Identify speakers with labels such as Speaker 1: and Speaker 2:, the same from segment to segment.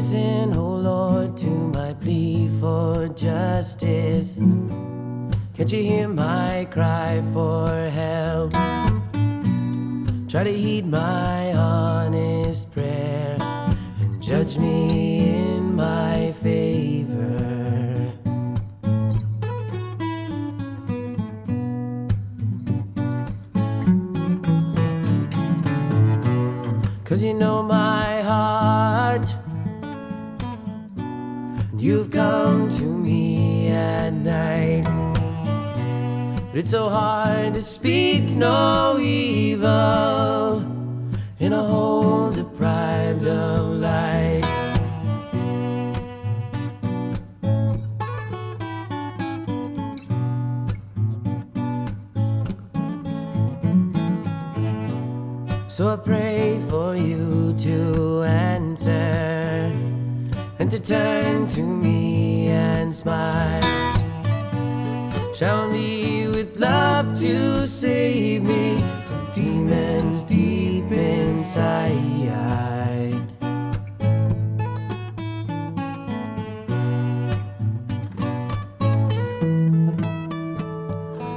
Speaker 1: listen, oh Lord, to my plea for justice. Can't you hear my cry for help? Try to heed my honest prayer and judge me in my favor. Cause you know my you've come to me at night. But it's so hard to speak no evil in a hole deprived of light. So I pray for you to answer and to turn to me and smile. Shower me with love to save me from demons deep inside.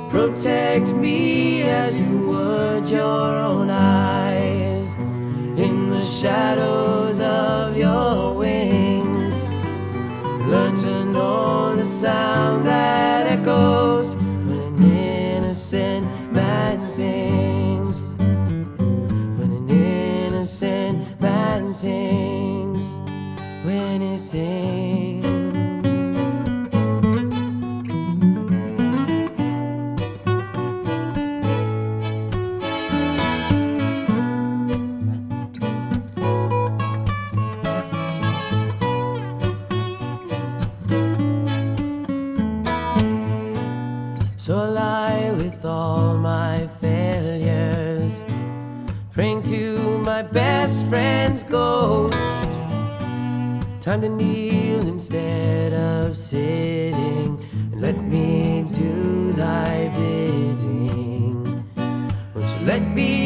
Speaker 1: Protect me as you would your own eyes in the shadows of innocent man sings. When an innocent man sings. When he sings. Praying to my best friend's ghost. Time to kneel instead of sitting, and let me do thy bidding. Won't you let me